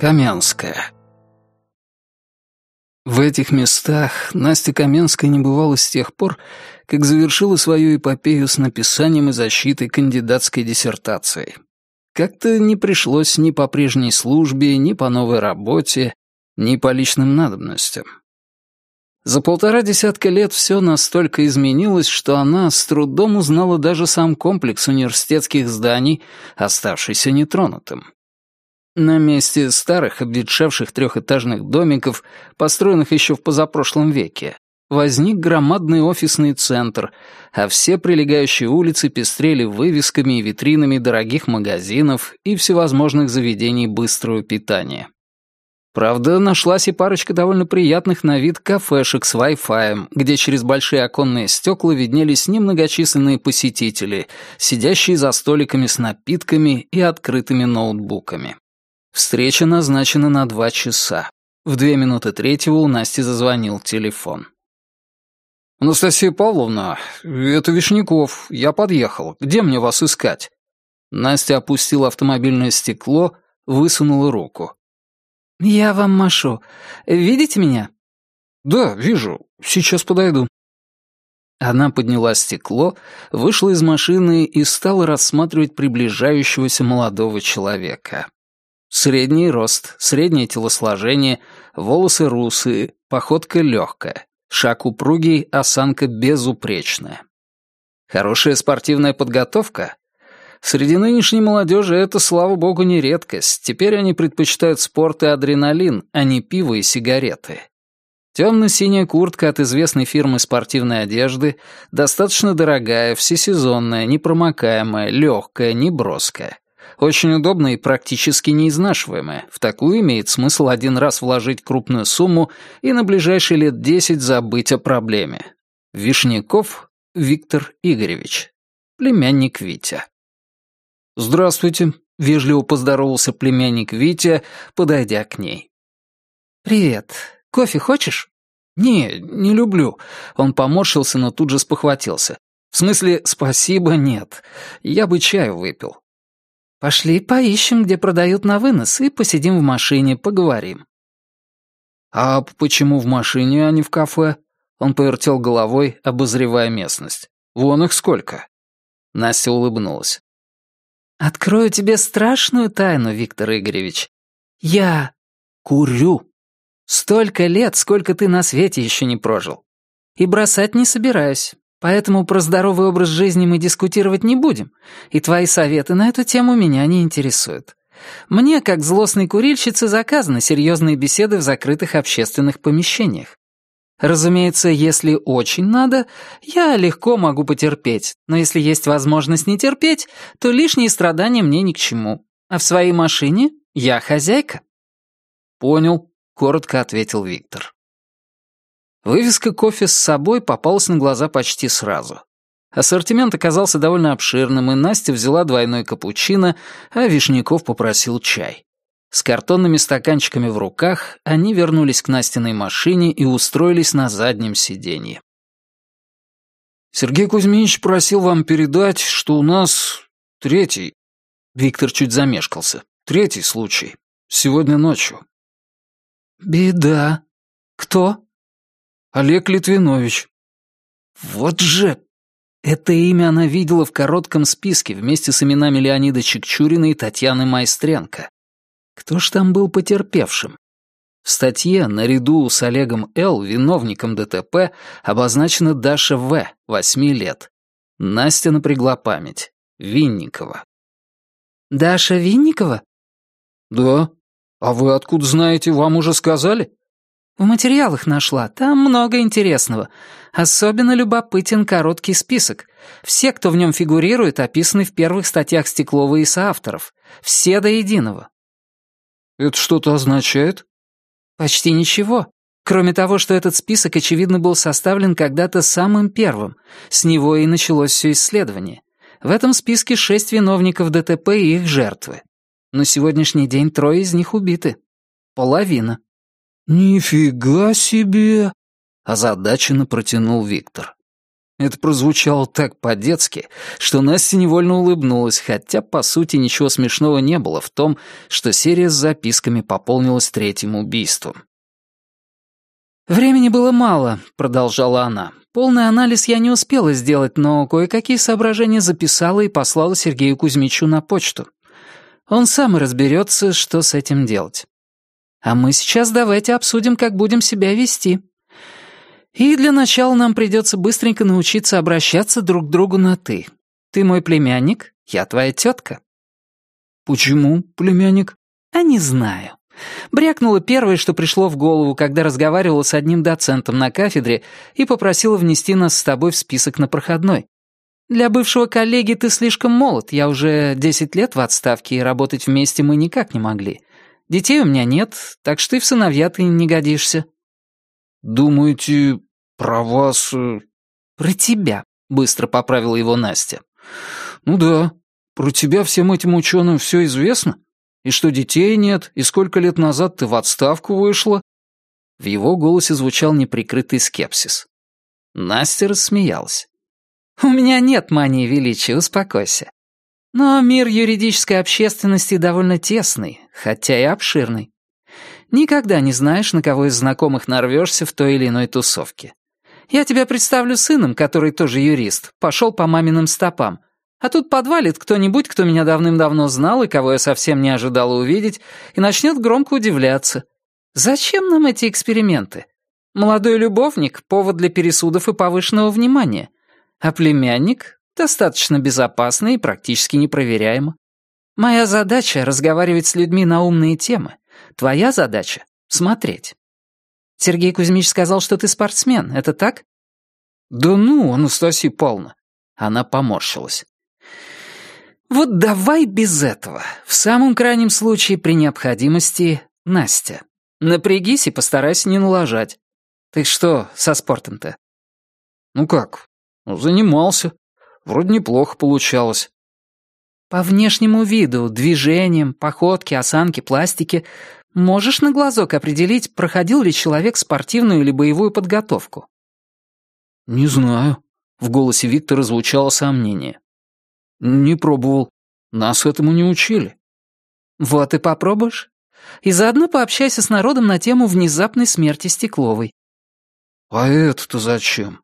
Каменская. В этих местах Настя Каменская не бывала с тех пор, как завершила свою эпопею с написанием и защитой кандидатской диссертации. Как-то не пришлось ни по прежней службе, ни по новой работе, ни по личным надобностям. За полтора десятка лет все настолько изменилось, что она с трудом узнала даже сам комплекс университетских зданий, оставшийся нетронутым. На месте старых обветшавших трехэтажных домиков, построенных еще в позапрошлом веке, возник громадный офисный центр, а все прилегающие улицы пестрели вывесками и витринами дорогих магазинов и всевозможных заведений быстрого питания. Правда, нашлась и парочка довольно приятных на вид кафешек с Wi-Fi, где через большие оконные стекла виднелись немногочисленные посетители, сидящие за столиками с напитками и открытыми ноутбуками. Встреча назначена на два часа. В две минуты третьего у Насти зазвонил телефон. «Анастасия Павловна, это Вишняков. Я подъехал. Где мне вас искать?» Настя опустила автомобильное стекло, высунула руку. «Я вам машу. Видите меня?» «Да, вижу. Сейчас подойду». Она подняла стекло, вышла из машины и стала рассматривать приближающегося молодого человека. Средний рост, среднее телосложение, волосы русые, походка легкая, шаг упругий, осанка безупречная. Хорошая спортивная подготовка? Среди нынешней молодежи это, слава богу, не редкость. Теперь они предпочитают спорт и адреналин, а не пиво и сигареты. Темно-синяя куртка от известной фирмы спортивной одежды, достаточно дорогая, всесезонная, непромокаемая, легкая, неброская. Очень удобная и практически неизнашиваемая. В такую имеет смысл один раз вложить крупную сумму и на ближайшие лет десять забыть о проблеме. Вишняков Виктор Игоревич. Племянник Витя. «Здравствуйте», — вежливо поздоровался племянник Витя, подойдя к ней. «Привет. Кофе хочешь?» «Не, не люблю». Он поморщился, но тут же спохватился. «В смысле, спасибо, нет. Я бы чаю выпил. Пошли поищем, где продают на вынос, и посидим в машине, поговорим». «А почему в машине, а не в кафе?» Он повертел головой, обозревая местность. «Вон их сколько». Настя улыбнулась. «Открою тебе страшную тайну, Виктор Игоревич. Я курю. Столько лет, сколько ты на свете еще не прожил. И бросать не собираюсь. Поэтому про здоровый образ жизни мы дискутировать не будем, и твои советы на эту тему меня не интересуют. Мне, как злостной курильщице, заказаны серьезные беседы в закрытых общественных помещениях. Разумеется, если очень надо, я легко могу потерпеть, но если есть возможность не терпеть, то лишние страдания мне ни к чему. А в своей машине я хозяйка. «Понял», — коротко ответил Виктор. Вывеска кофе с собой попалась на глаза почти сразу. Ассортимент оказался довольно обширным, и Настя взяла двойной капучино, а Вишняков попросил чай. С картонными стаканчиками в руках они вернулись к Настиной машине и устроились на заднем сиденье. «Сергей Кузьмич просил вам передать, что у нас третий...» Виктор чуть замешкался. «Третий случай. Сегодня ночью». «Беда. Кто?» Олег Литвинович». «Вот же...» Это имя она видела в коротком списке вместе с именами Леонида Чекчурина и Татьяны Майстренко. Кто ж там был потерпевшим? В статье наряду с Олегом Л., виновником ДТП, обозначена Даша В., восьми лет. Настя напрягла память. Винникова. «Даша Винникова?» «Да. А вы откуда знаете, вам уже сказали?» В материалах нашла, там много интересного. Особенно любопытен короткий список. Все, кто в нем фигурирует, описаны в первых статьях Стеклова и соавторов. Все до единого. Это что-то означает? Почти ничего. Кроме того, что этот список, очевидно, был составлен когда-то самым первым. С него и началось все исследование. В этом списке шесть виновников ДТП и их жертвы. На сегодняшний день трое из них убиты. Половина. «Нифига себе!» — озадаченно протянул Виктор. Это прозвучало так по-детски, что Настя невольно улыбнулась, хотя, по сути, ничего смешного не было в том, что серия с записками пополнилась третьим убийством. «Времени было мало», — продолжала она. «Полный анализ я не успела сделать, но кое-какие соображения записала и послала Сергею Кузьмичу на почту. Он сам и разберется, что с этим делать. А мы сейчас давайте обсудим, как будем себя вести». И для начала нам придется быстренько научиться обращаться друг к другу на «ты». Ты мой племянник, я твоя тетка». «Почему племянник?» «А не знаю». Брякнула первое, что пришло в голову, когда разговаривала с одним доцентом на кафедре и попросила внести нас с тобой в список на проходной. Для бывшего коллеги ты слишком молод, я уже десять лет в отставке, и работать вместе мы никак не могли. Детей у меня нет, так что и в сыновья ты не годишься. «Думаете, про вас...» э, «Про тебя», — быстро поправила его Настя. «Ну да, про тебя всем этим ученым все известно. И что детей нет, и сколько лет назад ты в отставку вышла?» В его голосе звучал неприкрытый скепсис. Настя рассмеялась. «У меня нет мании величия, успокойся. Но мир юридической общественности довольно тесный, хотя и обширный. Никогда не знаешь, на кого из знакомых нарвешься в той или иной тусовке. Я тебя представлю сыном, который тоже юрист, пошел по маминым стопам. А тут подвалит кто-нибудь, кто меня давным-давно знал и кого я совсем не ожидала увидеть, и начнет громко удивляться. Зачем нам эти эксперименты? Молодой любовник — повод для пересудов и повышенного внимания. А племянник — достаточно безопасно и практически непроверяемо. Моя задача — разговаривать с людьми на умные темы. Твоя задача — смотреть. Сергей Кузьмич сказал, что ты спортсмен, это так? Да ну, Анастасия Павловна. Она поморщилась. Вот давай без этого. В самом крайнем случае, при необходимости, Настя. Напрягись и постарайся не налажать. Ты что со спортом-то? Ну как, ну, занимался. Вроде неплохо получалось. По внешнему виду, движениям, походке, осанке, пластике можешь на глазок определить, проходил ли человек спортивную или боевую подготовку? Не знаю. В голосе Виктора звучало сомнение. Не пробовал. Нас этому не учили. Вот и попробуешь. И заодно пообщайся с народом на тему внезапной смерти Стекловой. А это-то зачем?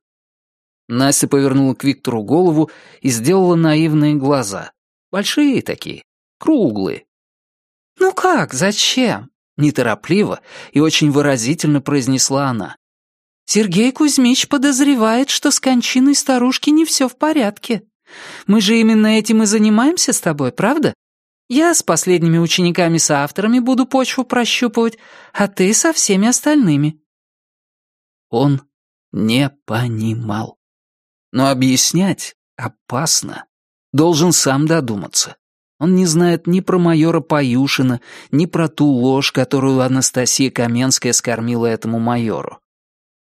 Настя повернула к Виктору голову и сделала наивные глаза. Большие такие, круглые. «Ну как, зачем?» — неторопливо и очень выразительно произнесла она. «Сергей Кузьмич подозревает, что с кончиной старушки не все в порядке. Мы же именно этим и занимаемся с тобой, правда? Я с последними учениками-соавторами буду почву прощупывать, а ты со всеми остальными». Он не понимал. Но объяснять опасно должен сам додуматься. Он не знает ни про майора Паюшина, ни про ту ложь, которую Анастасия Каменская скормила этому майору.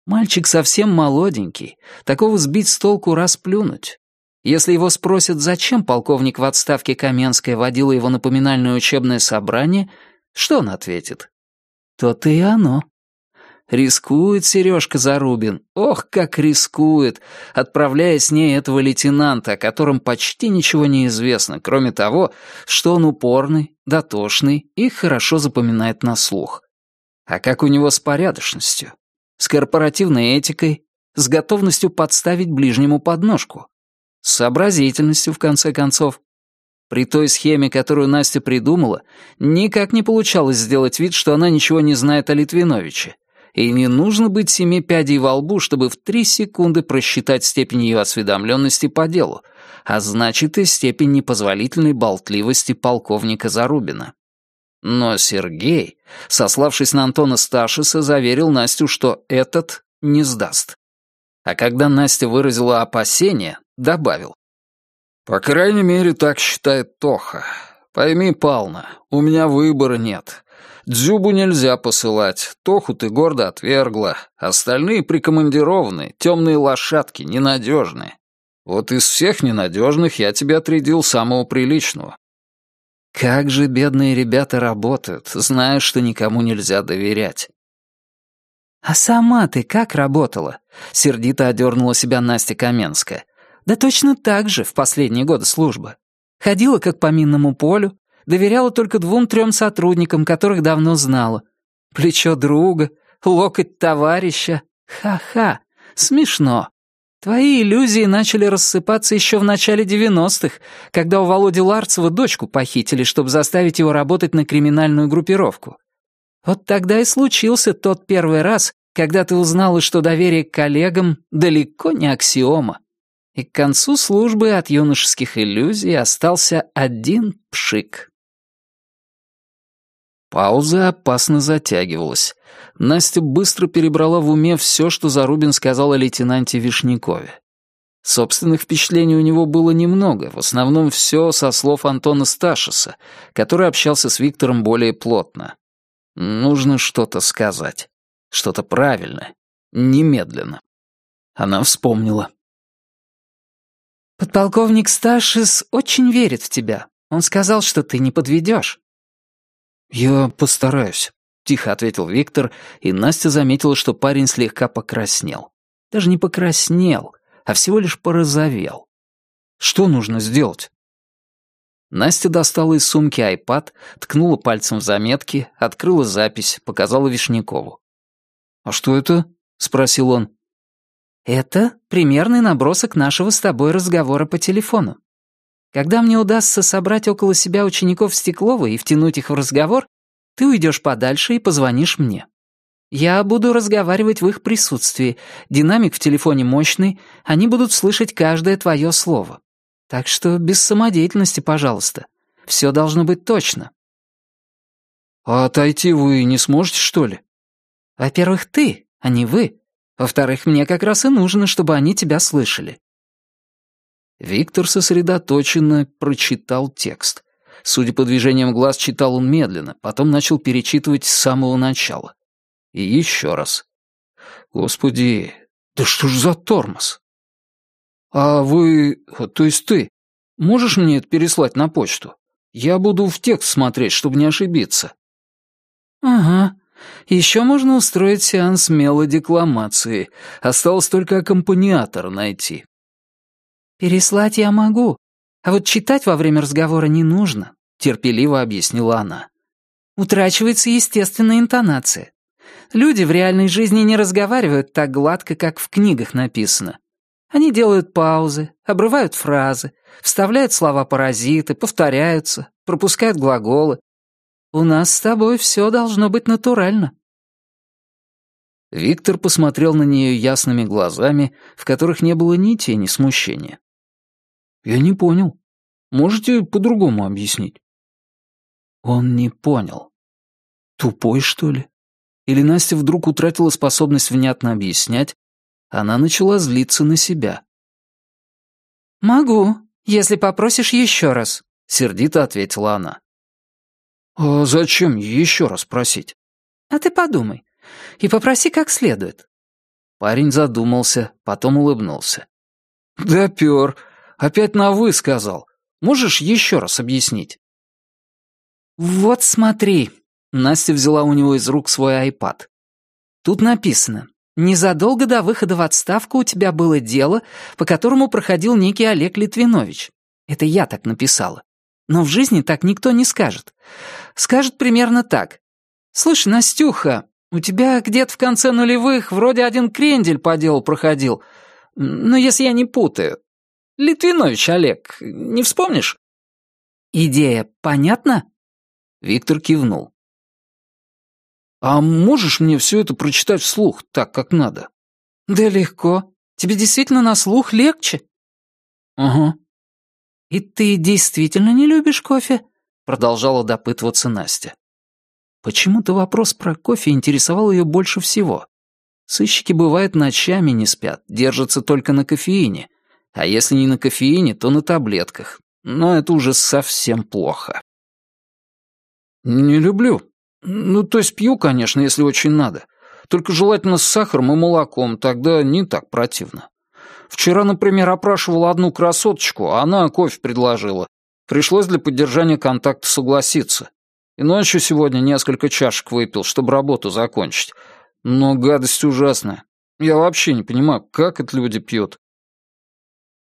Мальчик совсем молоденький, такого сбить с толку расплюнуть. Если его спросят, зачем полковник в отставке Каменская водила его на поминальное учебное собрание, что он ответит? То-то и оно. Рискует Сережка Зарубин, ох, как рискует, отправляя с ней этого лейтенанта, о котором почти ничего не известно, кроме того, что он упорный, дотошный и хорошо запоминает на слух. А как у него с порядочностью? С корпоративной этикой? С готовностью подставить ближнему подножку? С сообразительностью, в конце концов? При той схеме, которую Настя придумала, никак не получалось сделать вид, что она ничего не знает о Литвиновиче и не нужно быть семи пядей во лбу, чтобы в три секунды просчитать степень ее осведомленности по делу, а значит и степень непозволительной болтливости полковника Зарубина. Но Сергей, сославшись на Антона Сташиса, заверил Настю, что этот не сдаст. А когда Настя выразила опасение, добавил. «По крайней мере, так считает Тоха. Пойми, Пална, у меня выбора нет. Дзюбу нельзя посылать, Тоху ты гордо отвергла, остальные прикомандированы, темные лошадки, ненадежные. Вот из всех ненадежных я тебя отрядил самого приличного. Как же бедные ребята работают, зная, что никому нельзя доверять. «А сама ты как работала?» — сердито одернула себя Настя Каменская. «Да точно так же в последние годы службы. Ходила как по минному полю, доверяла только двум-трем сотрудникам, которых давно знала. Плечо друга, локоть товарища. Ха-ха, смешно. Твои иллюзии начали рассыпаться еще в начале 90-х, когда у Володи Ларцева дочку похитили, чтобы заставить его работать на криминальную группировку. Вот тогда и случился тот первый раз, когда ты узнала, что доверие к коллегам далеко не аксиома. И к концу службы от юношеских иллюзий остался один пшик. Пауза опасно затягивалась. Настя быстро перебрала в уме все, что Зарубин сказал о лейтенанте Вишнякове. Собственных впечатлений у него было немного, в основном все со слов Антона Сташиса, который общался с Виктором более плотно. Нужно что-то сказать. Что-то правильное. Немедленно. Она вспомнила. «Подполковник Сташис очень верит в тебя. Он сказал, что ты не подведешь. «Я постараюсь», — тихо ответил Виктор, и Настя заметила, что парень слегка покраснел. Даже не покраснел, а всего лишь порозовел. «Что нужно сделать?» Настя достала из сумки айпад, ткнула пальцем в заметки, открыла запись, показала Вишнякову. «А что это?» — спросил он. «Это примерный набросок нашего с тобой разговора по телефону. Когда мне удастся собрать около себя учеников Стеклова и втянуть их в разговор, ты уйдешь подальше и позвонишь мне. Я буду разговаривать в их присутствии. Динамик в телефоне мощный, они будут слышать каждое твое слово. Так что без самодеятельности, пожалуйста. Все должно быть точно. А отойти вы не сможете, что ли? Во-первых, ты, а не вы. Во-вторых, мне как раз и нужно, чтобы они тебя слышали. Виктор сосредоточенно прочитал текст. Судя по движениям глаз, читал он медленно, потом начал перечитывать с самого начала. И еще раз. Господи, да что ж за тормоз? А вы, то есть ты, можешь мне это переслать на почту? Я буду в текст смотреть, чтобы не ошибиться. Ага. Еще можно устроить сеанс мелодекламации. Осталось только аккомпаниатор найти. «Переслать я могу, а вот читать во время разговора не нужно», — терпеливо объяснила она. «Утрачивается естественная интонация. Люди в реальной жизни не разговаривают так гладко, как в книгах написано. Они делают паузы, обрывают фразы, вставляют слова-паразиты, повторяются, пропускают глаголы. У нас с тобой все должно быть натурально». Виктор посмотрел на нее ясными глазами, в которых не было ни тени смущения. «Я не понял. Можете по-другому объяснить?» Он не понял. Тупой, что ли? Или Настя вдруг утратила способность внятно объяснять? Она начала злиться на себя. «Могу, если попросишь еще раз», — сердито ответила она. «А зачем еще раз просить?» «А ты подумай. И попроси как следует». Парень задумался, потом улыбнулся. «Допер. Опять на «вы» сказал. Можешь еще раз объяснить?» «Вот смотри». Настя взяла у него из рук свой айпад. «Тут написано. Незадолго до выхода в отставку у тебя было дело, по которому проходил некий Олег Литвинович. Это я так написала. Но в жизни так никто не скажет. Скажет примерно так. «Слушай, Настюха, у тебя где-то в конце нулевых вроде один крендель по делу проходил. Ну, если я не путаю. Литвинович Олег, не вспомнишь?» «Идея понятна?» Виктор кивнул. «А можешь мне все это прочитать вслух, так, как надо?» «Да легко. Тебе действительно на слух легче?» «Ага». «И ты действительно не любишь кофе?» Продолжала допытываться Настя. Почему-то вопрос про кофе интересовал ее больше всего. Сыщики, бывает, ночами не спят, держатся только на кофеине, а если не на кофеине, то на таблетках. Но это уже совсем плохо. «Не люблю. Ну, то есть пью, конечно, если очень надо. Только желательно с сахаром и молоком, тогда не так противно. Вчера, например, опрашивал одну красоточку, а она кофе предложила. Пришлось для поддержания контакта согласиться. И ночью сегодня несколько чашек выпил, чтобы работу закончить. Но гадость ужасная. Я вообще не понимаю, как это люди пьют.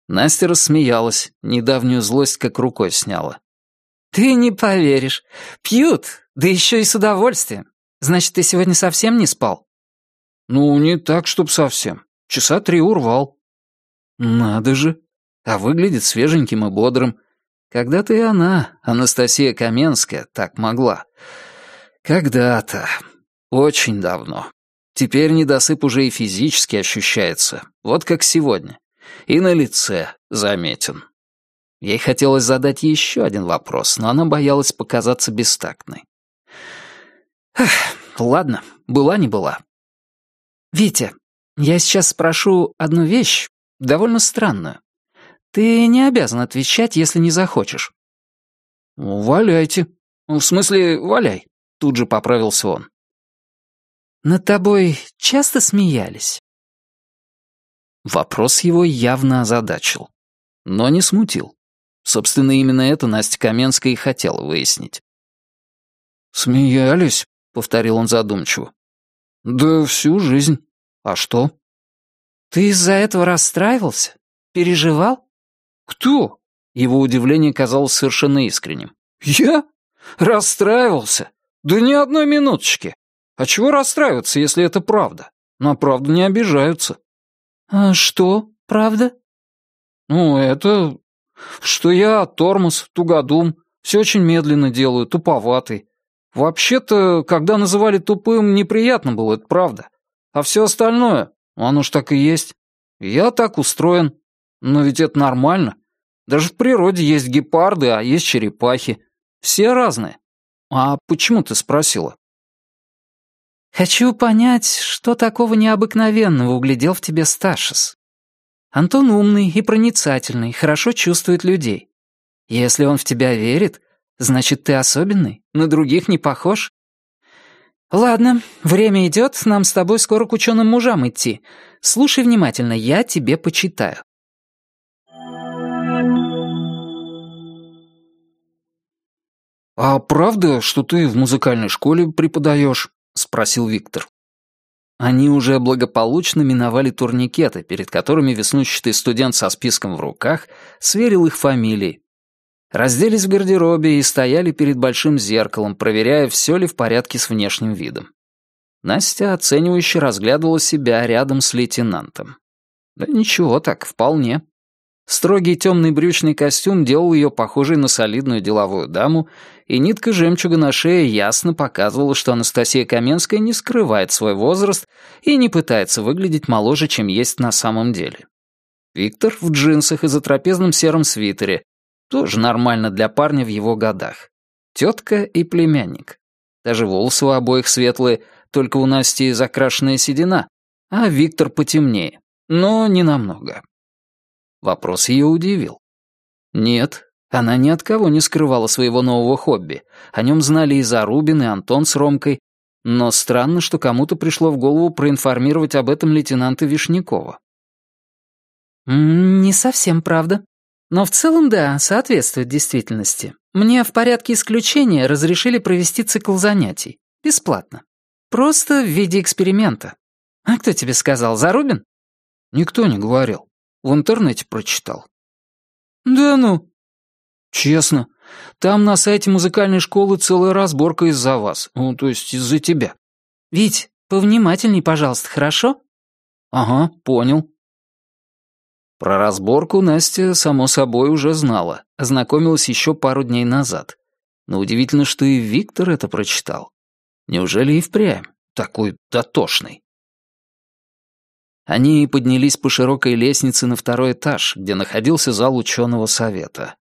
Настя рассмеялась, недавнюю злость как рукой сняла. «Ты не поверишь. Пьют, да еще и с удовольствием. Значит, ты сегодня совсем не спал?» «Ну, не так, чтоб совсем. Часа три урвал». «Надо же. А выглядит свеженьким и бодрым. Когда-то и она, Анастасия Каменская, так могла. Когда-то. Очень давно. Теперь недосып уже и физически ощущается. Вот как сегодня. И на лице заметен. Ей хотелось задать еще один вопрос, но она боялась показаться бестактной. Эх, ладно, была не была. «Витя, я сейчас спрошу одну вещь, довольно странную. Ты не обязан отвечать, если не захочешь». «Валяйте. В смысле, валяй», — тут же поправился он. «Над тобой часто смеялись?» Вопрос его явно озадачил, но не смутил. Собственно, именно это Настя Каменская и хотела выяснить. «Смеялись», — повторил он задумчиво. «Да всю жизнь. А что?» «Ты из-за этого расстраивался? Переживал?» «Кто?» Его удивление казалось совершенно искренним. «Я? Расстраивался? Да ни одной минуточки. А чего расстраиваться, если это правда? На правду не обижаются». «А что, правда?» «Ну, это что я тормоз, тугодум, все очень медленно делаю, туповатый. Вообще-то, когда называли тупым, неприятно было, это правда. А все остальное, оно ж так и есть. Я так устроен. Но ведь это нормально. Даже в природе есть гепарды, а есть черепахи. Все разные. А почему ты спросила? Хочу понять, что такого необыкновенного углядел в тебе Сташис. Антон умный и проницательный, хорошо чувствует людей. Если он в тебя верит, значит, ты особенный, на других не похож. Ладно, время идет, нам с тобой скоро к ученым мужам идти. Слушай внимательно, я тебе почитаю. «А правда, что ты в музыкальной школе преподаешь?» — спросил Виктор. Они уже благополучно миновали турникеты, перед которыми веснущатый студент со списком в руках сверил их фамилии. Разделись в гардеробе и стояли перед большим зеркалом, проверяя, все ли в порядке с внешним видом. Настя оценивающе разглядывала себя рядом с лейтенантом. Да ничего так, вполне. Строгий темный брючный костюм делал ее похожей на солидную деловую даму, и нитка жемчуга на шее ясно показывала, что Анастасия Каменская не скрывает свой возраст и не пытается выглядеть моложе, чем есть на самом деле. Виктор в джинсах и затрапезном сером свитере, тоже нормально для парня в его годах. Тетка и племянник. Даже волосы у обоих светлые, только у Насти закрашенная седина, а Виктор потемнее, но не намного. Вопрос ее удивил. Нет, она ни от кого не скрывала своего нового хобби. О нем знали и Зарубин, и Антон с Ромкой. Но странно, что кому-то пришло в голову проинформировать об этом лейтенанта Вишнякова. «Не совсем правда. Но в целом, да, соответствует действительности. Мне в порядке исключения разрешили провести цикл занятий. Бесплатно. Просто в виде эксперимента. А кто тебе сказал, Зарубин?» «Никто не говорил. В интернете прочитал». «Да ну». «Честно. Там на сайте музыкальной школы целая разборка из-за вас. Ну, то есть из-за тебя». «Вить, повнимательней, пожалуйста, хорошо?» «Ага, понял». Про разборку Настя, само собой, уже знала, ознакомилась еще пару дней назад. Но удивительно, что и Виктор это прочитал. Неужели и впрямь такой дотошный? Они поднялись по широкой лестнице на второй этаж, где находился зал ученого совета.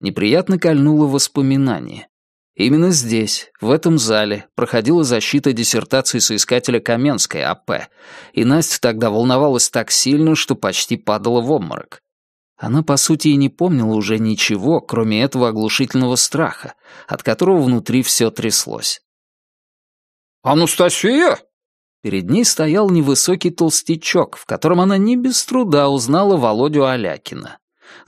Неприятно кольнуло воспоминание. Именно здесь, в этом зале, проходила защита диссертации соискателя Каменской АП, и Настя тогда волновалась так сильно, что почти падала в обморок. Она, по сути, и не помнила уже ничего, кроме этого оглушительного страха, от которого внутри все тряслось. «Анастасия!» Перед ней стоял невысокий толстячок, в котором она не без труда узнала Володю Алякина.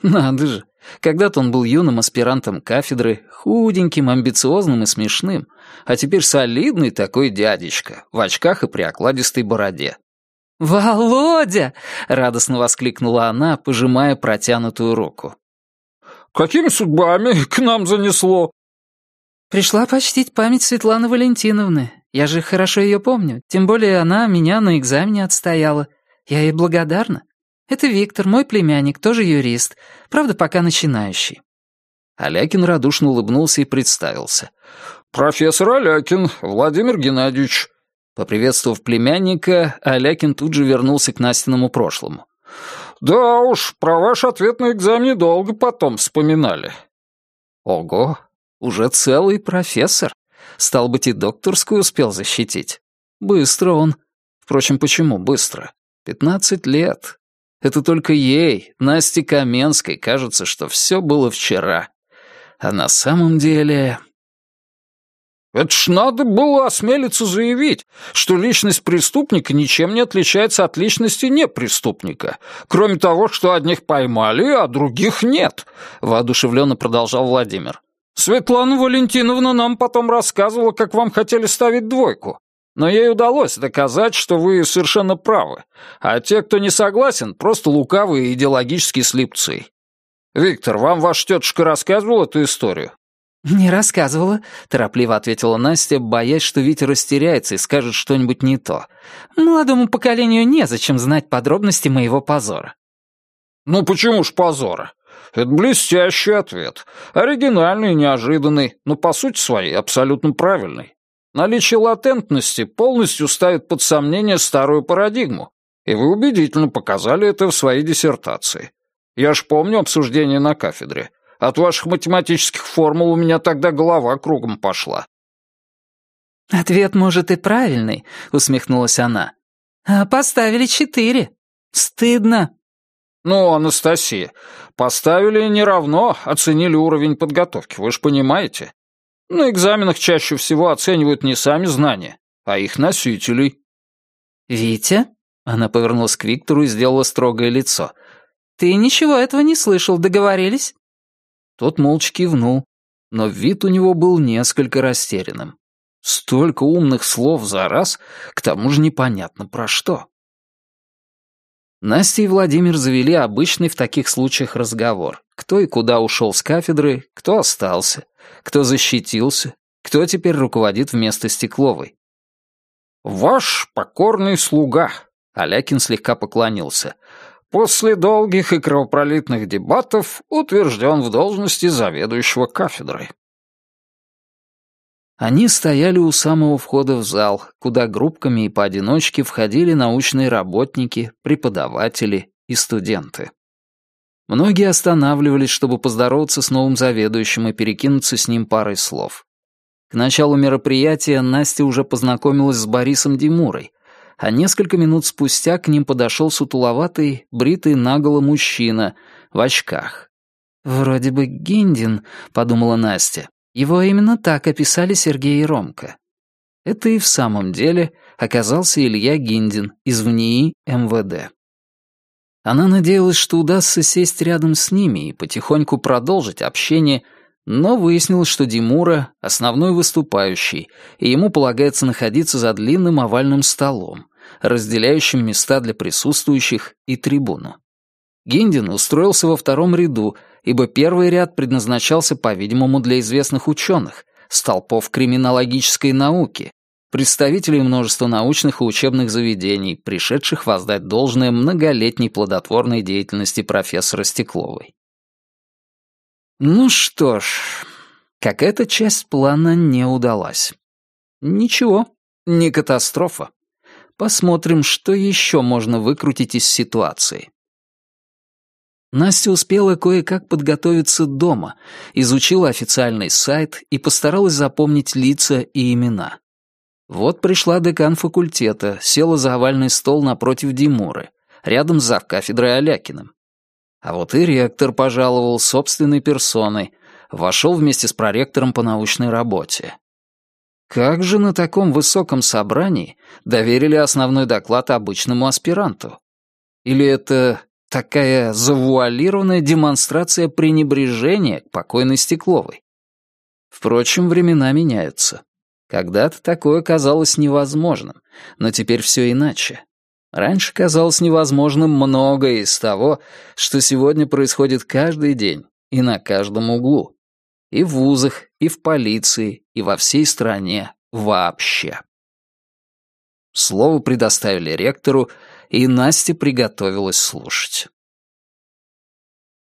Надо же, Когда-то он был юным аспирантом кафедры, худеньким, амбициозным и смешным, а теперь солидный такой дядечка, в очках и при окладистой бороде. «Володя!» — радостно воскликнула она, пожимая протянутую руку. «Какими судьбами к нам занесло?» «Пришла почтить память Светланы Валентиновны. Я же хорошо ее помню. Тем более она меня на экзамене отстояла. Я ей благодарна. Это Виктор, мой племянник, тоже юрист. Правда, пока начинающий». Алякин радушно улыбнулся и представился. «Профессор Алякин, Владимир Геннадьевич». Поприветствовав племянника, Алякин тут же вернулся к Настиному прошлому. «Да уж, про ваш ответ на экзамене долго потом вспоминали». «Ого, уже целый профессор. Стал быть, и докторскую успел защитить. Быстро он. Впрочем, почему быстро? Пятнадцать лет. Это только ей, Насте Каменской, кажется, что все было вчера. А на самом деле... Это ж надо было осмелиться заявить, что личность преступника ничем не отличается от личности непреступника, кроме того, что одних поймали, а других нет, — воодушевленно продолжал Владимир. Светлана Валентиновна нам потом рассказывала, как вам хотели ставить двойку. Но ей удалось доказать, что вы совершенно правы, а те, кто не согласен, просто лукавые идеологические слепцы. Виктор, вам ваша тетушка рассказывала эту историю? «Не рассказывала», — торопливо ответила Настя, боясь, что Витя растеряется и скажет что-нибудь не то. «Молодому поколению незачем знать подробности моего позора». «Ну почему ж позора? Это блестящий ответ. Оригинальный и неожиданный, но по сути своей абсолютно правильный. Наличие латентности полностью ставит под сомнение старую парадигму, и вы убедительно показали это в своей диссертации. Я ж помню обсуждение на кафедре. От ваших математических формул у меня тогда голова кругом пошла. «Ответ, может, и правильный», — усмехнулась она. «А поставили четыре. Стыдно». «Ну, Анастасия, поставили не равно, оценили уровень подготовки, вы ж понимаете. На экзаменах чаще всего оценивают не сами знания, а их носителей». «Витя?» — она повернулась к Виктору и сделала строгое лицо. «Ты ничего этого не слышал, договорились?» Тот молча кивнул, но вид у него был несколько растерянным. Столько умных слов за раз, к тому же непонятно про что. Настя и Владимир завели обычный в таких случаях разговор. Кто и куда ушел с кафедры, кто остался, кто защитился, кто теперь руководит вместо Стекловой. «Ваш покорный слуга», — Алякин слегка поклонился, после долгих и кровопролитных дебатов утвержден в должности заведующего кафедрой. Они стояли у самого входа в зал, куда группками и поодиночке входили научные работники, преподаватели и студенты. Многие останавливались, чтобы поздороваться с новым заведующим и перекинуться с ним парой слов. К началу мероприятия Настя уже познакомилась с Борисом Димурой, а несколько минут спустя к ним подошел сутуловатый, бритый наголо мужчина в очках. «Вроде бы Гиндин», — подумала Настя. Его именно так описали Сергей и Ромка. Это и в самом деле оказался Илья Гиндин из ВНИИ МВД. Она надеялась, что удастся сесть рядом с ними и потихоньку продолжить общение, но выяснилось, что Димура — основной выступающий, и ему полагается находиться за длинным овальным столом, разделяющим места для присутствующих и трибуну. Гиндин устроился во втором ряду, ибо первый ряд предназначался, по-видимому, для известных ученых, столпов криминологической науки, представителей множества научных и учебных заведений, пришедших воздать должное многолетней плодотворной деятельности профессора Стекловой. Ну что ж, какая-то часть плана не удалась. Ничего, не катастрофа. Посмотрим, что еще можно выкрутить из ситуации. Настя успела кое-как подготовиться дома, изучила официальный сайт и постаралась запомнить лица и имена. Вот пришла декан факультета, села за овальный стол напротив Димуры, рядом с завкафедрой Алякиным. А вот и ректор пожаловал собственной персоной, вошел вместе с проректором по научной работе. Как же на таком высоком собрании доверили основной доклад обычному аспиранту? Или это такая завуалированная демонстрация пренебрежения к покойной Стекловой. Впрочем, времена меняются. Когда-то такое казалось невозможным, но теперь все иначе. Раньше казалось невозможным многое из того, что сегодня происходит каждый день и на каждом углу. И в вузах, и в полиции, и во всей стране вообще. Слово предоставили ректору, и Настя приготовилась слушать.